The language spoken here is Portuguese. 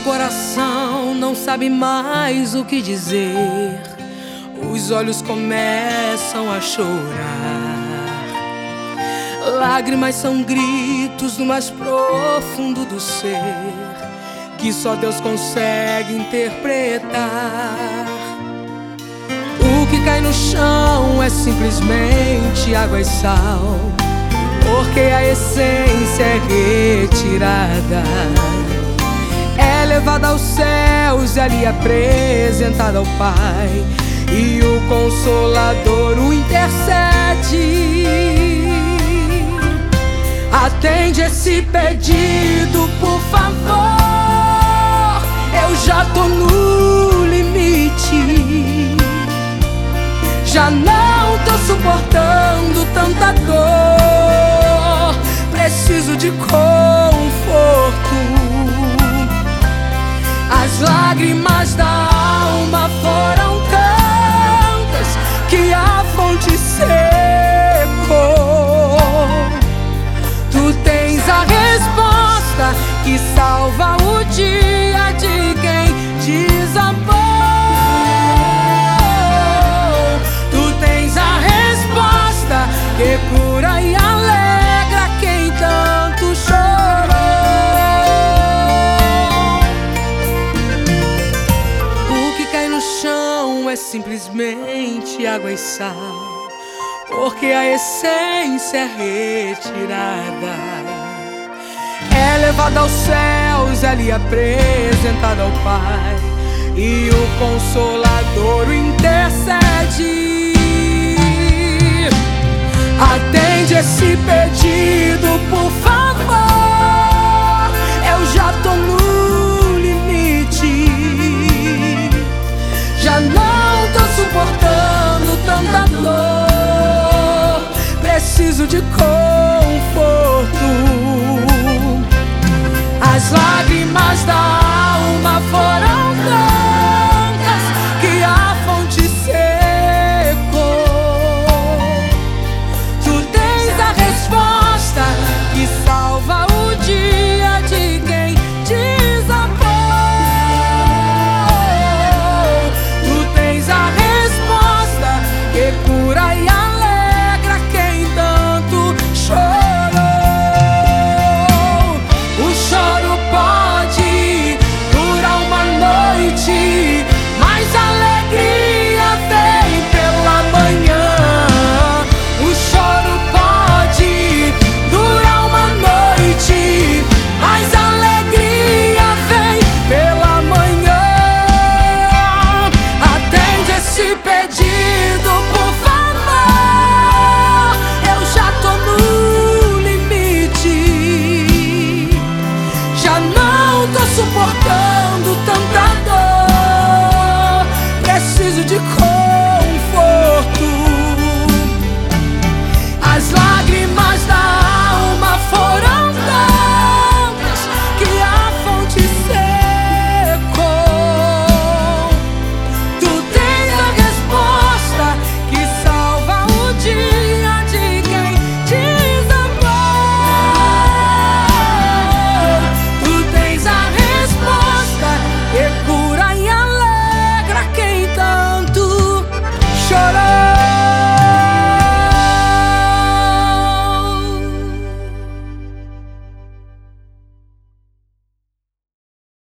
coração não sabe mais o que dizer. Os olhos começam a chorar. Lágrimas são gritos no mais profundo do ser, que só Deus consegue interpretar. O que cai no chão é simplesmente água e sal, porque a essência é retirada aos céus e ali apresentada ao Pai. E o Consolador o intercede. Atende esse pedido, por favor. Eu já tô no limite. Já não tô suportando tanta lágrimas da simplesmente água e sal, porque a essência é retirada. É levada aos céus, ali apresentada ao Pai, e o Consolador o intercede. Preciso de cor. me pedir.